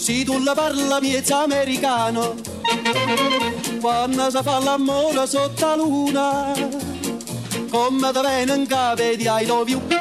Se tu la parla miezza americano. Quando si fa l'amore sotto la luna Come da bene in capo di I love you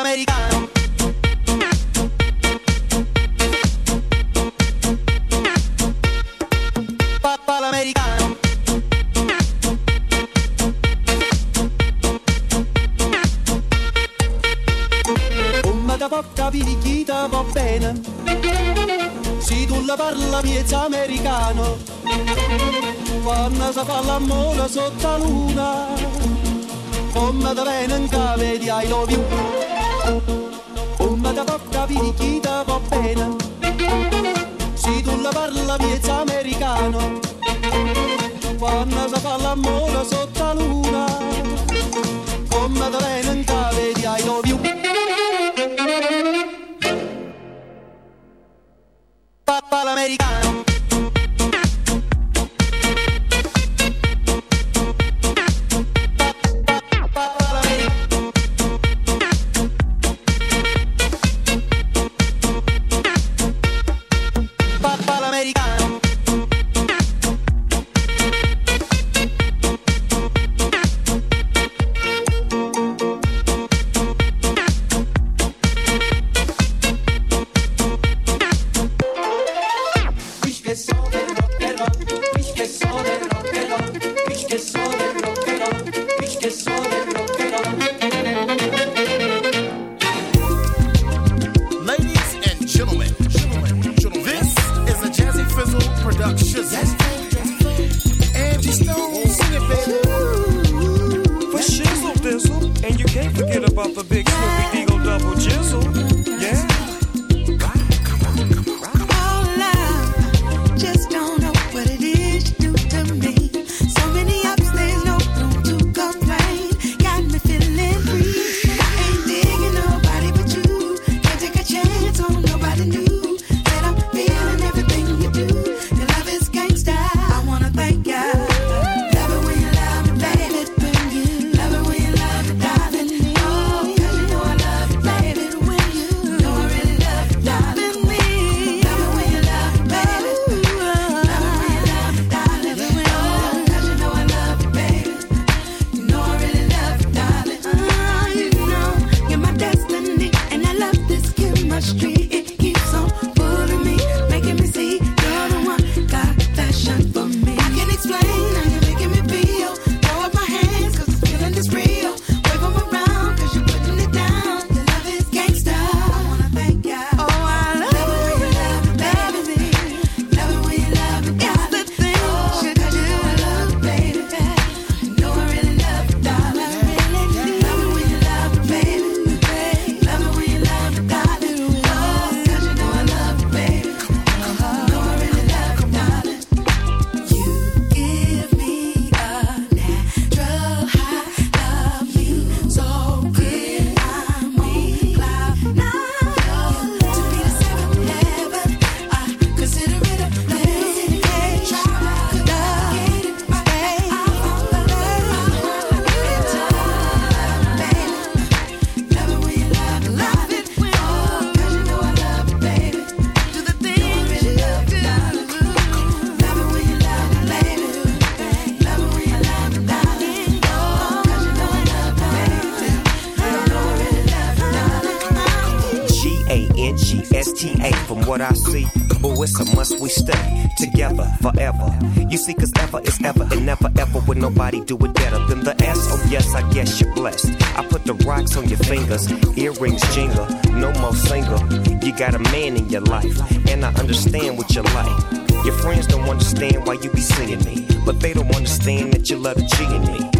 Papà l'americano Papà l'americano Come da poca picchita va bene. Se tu la parla miezza americano. Quando si fa l'amore sotto la luna Come da bene in cave di I love piriquito STA from what I see. Oh, it's a must we stay together forever. You see, cause ever is ever and never ever would nobody do it better than the S. Oh, yes, I guess you're blessed. I put the rocks on your fingers, earrings jingle, no more single. You got a man in your life, and I understand what you like. Your friends don't understand why you be seeing me, but they don't understand that you love the G in me.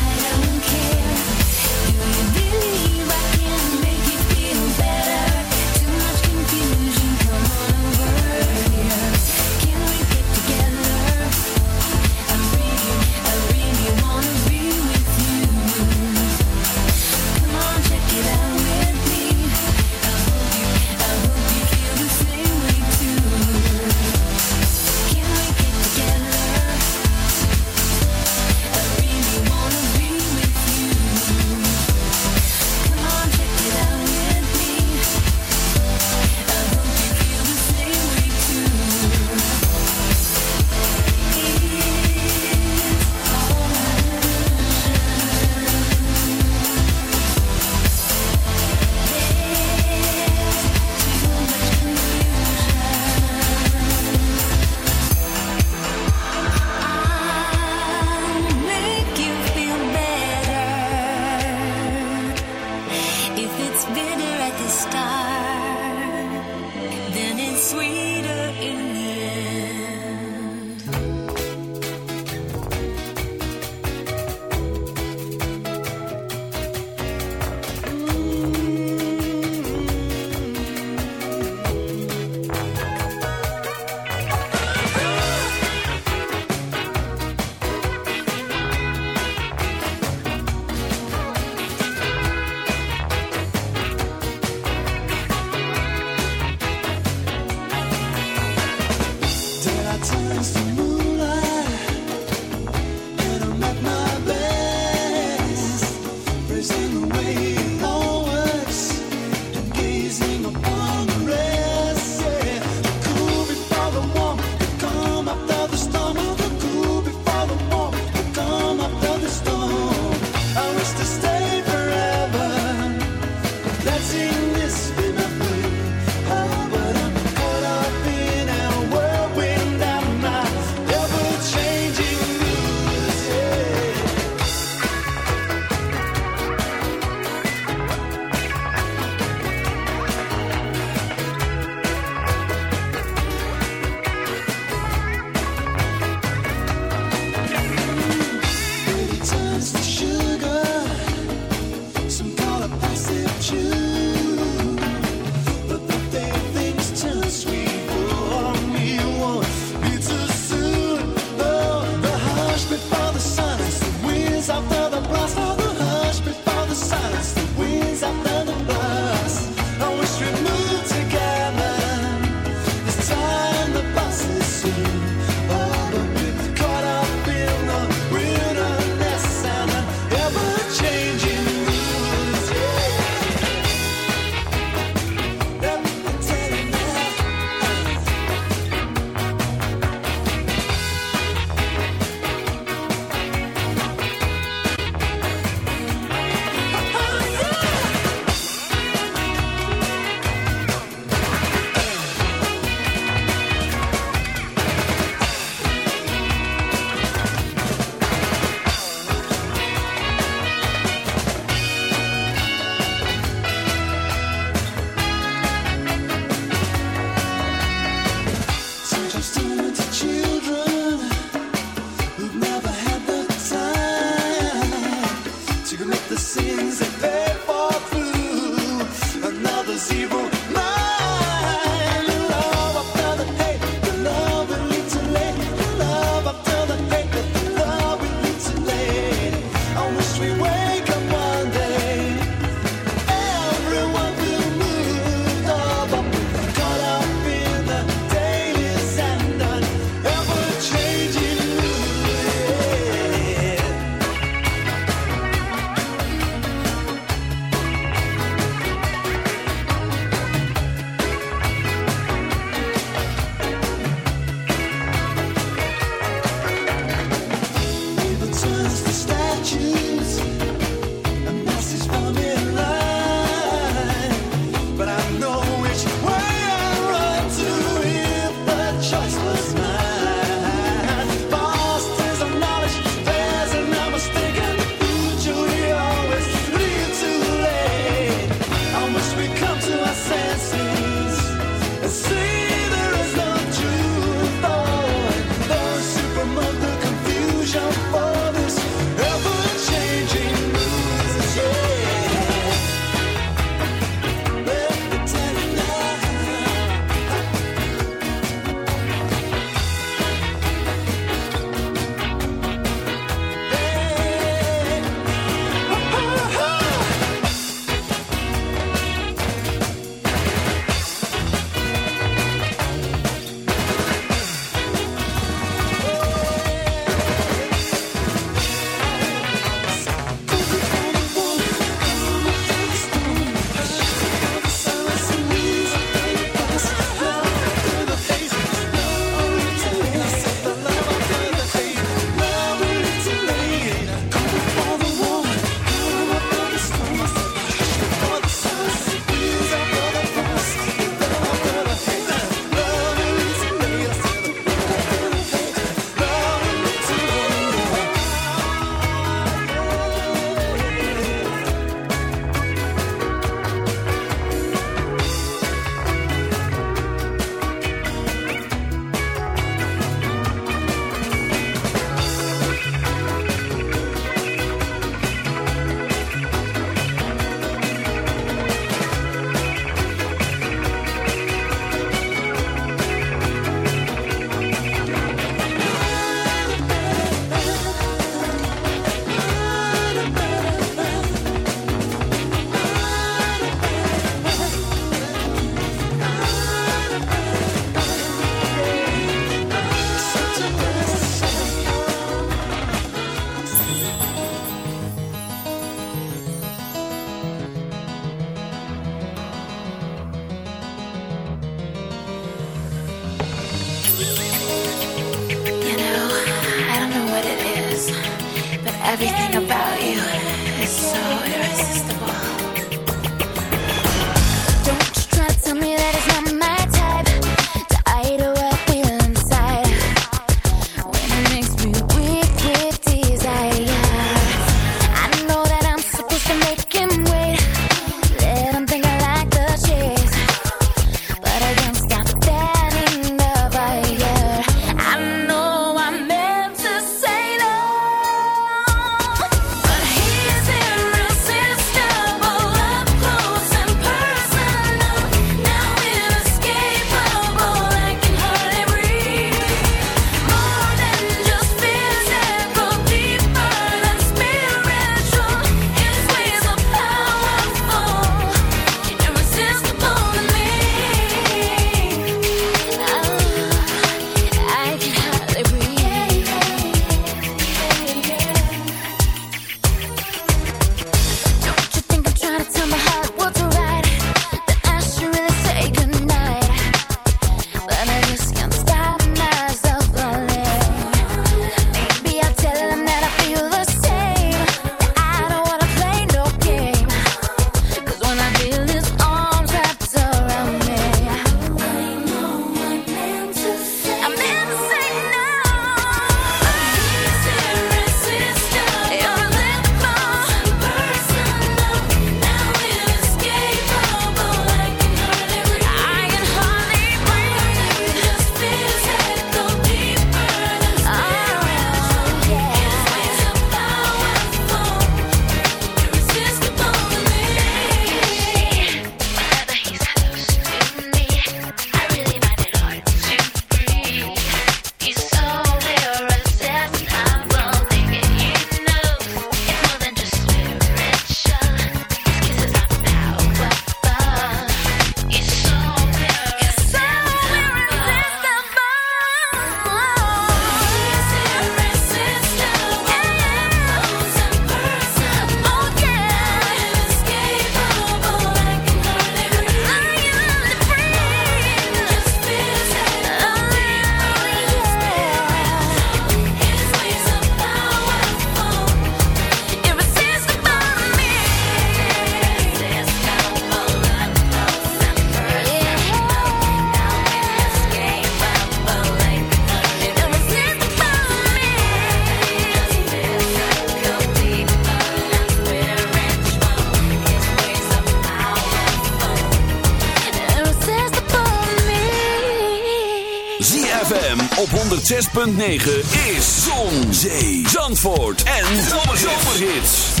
106.9 is Zon, Zee, Zandvoort en Zomerhits.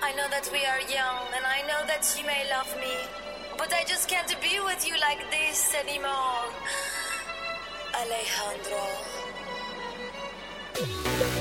I know that we are young and I know that you may love me, but I just can't be with you like this anymore. Alejandro. Thank you.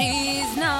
she's not.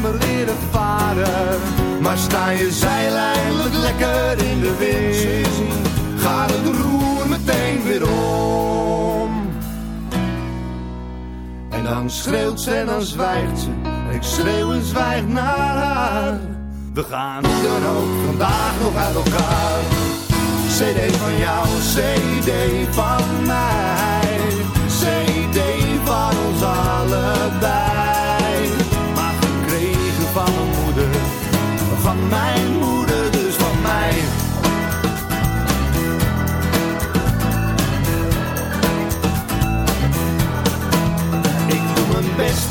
moet samen leren varen. Maar sta je zeil eindelijk lekker in de wind, gaat het roer meteen weer om. En dan schreeuwt ze en dan zwijgt ze, ik schreeuw en zwijg naar haar. We gaan hoe dan ook vandaag nog uit elkaar. CD van jou, CD van mij.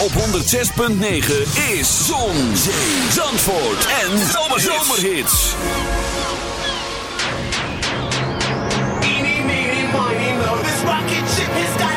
Op 106.9 is Zon, Zee, Zandvoort en Zomerhits. Eeny, meeny, miny, mo, this rocket ship has got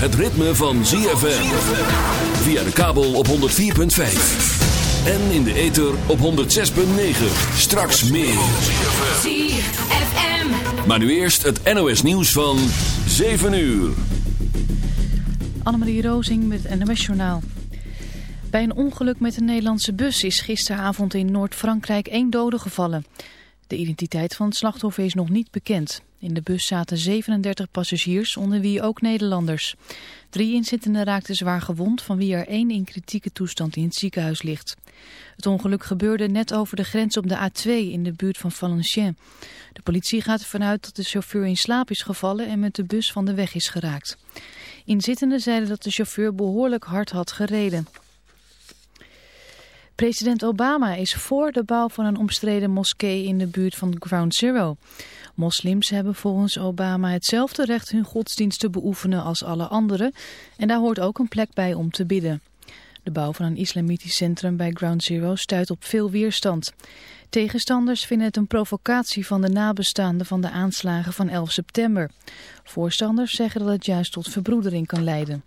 het ritme van ZFM. Via de kabel op 104.5. En in de ether op 106.9. Straks meer. ZFM. Maar nu eerst het NOS nieuws van 7 uur. Annemarie Rozing met het NOS Journaal. Bij een ongeluk met een Nederlandse bus is gisteravond in Noord-Frankrijk één dode gevallen. De identiteit van het slachtoffer is nog niet bekend. In de bus zaten 37 passagiers, onder wie ook Nederlanders. Drie inzittenden raakten zwaar gewond, van wie er één in kritieke toestand in het ziekenhuis ligt. Het ongeluk gebeurde net over de grens op de A2 in de buurt van Valenciennes. De politie gaat ervan uit dat de chauffeur in slaap is gevallen en met de bus van de weg is geraakt. Inzittenden zeiden dat de chauffeur behoorlijk hard had gereden. President Obama is voor de bouw van een omstreden moskee in de buurt van Ground Zero. Moslims hebben volgens Obama hetzelfde recht hun godsdienst te beoefenen als alle anderen en daar hoort ook een plek bij om te bidden. De bouw van een islamitisch centrum bij Ground Zero stuit op veel weerstand. Tegenstanders vinden het een provocatie van de nabestaanden van de aanslagen van 11 september. Voorstanders zeggen dat het juist tot verbroedering kan leiden.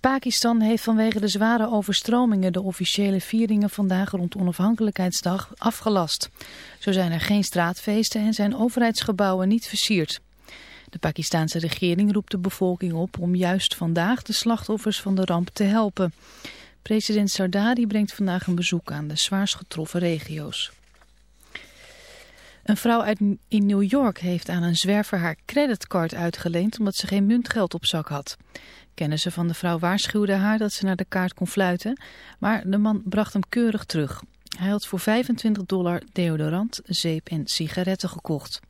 Pakistan heeft vanwege de zware overstromingen de officiële vieringen vandaag rond onafhankelijkheidsdag afgelast. Zo zijn er geen straatfeesten en zijn overheidsgebouwen niet versierd. De Pakistanse regering roept de bevolking op om juist vandaag de slachtoffers van de ramp te helpen. President Sardari brengt vandaag een bezoek aan de zwaarst getroffen regio's. Een vrouw uit, in New York heeft aan een zwerver haar creditcard uitgeleend omdat ze geen muntgeld op zak had. Kennissen van de vrouw waarschuwden haar dat ze naar de kaart kon fluiten, maar de man bracht hem keurig terug. Hij had voor 25 dollar deodorant, zeep en sigaretten gekocht.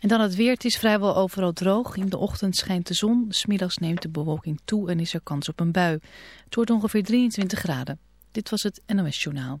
En dan het weer. Het is vrijwel overal droog. In de ochtend schijnt de zon. Smiddags neemt de bewolking toe en is er kans op een bui. Het wordt ongeveer 23 graden. Dit was het NOS Journaal.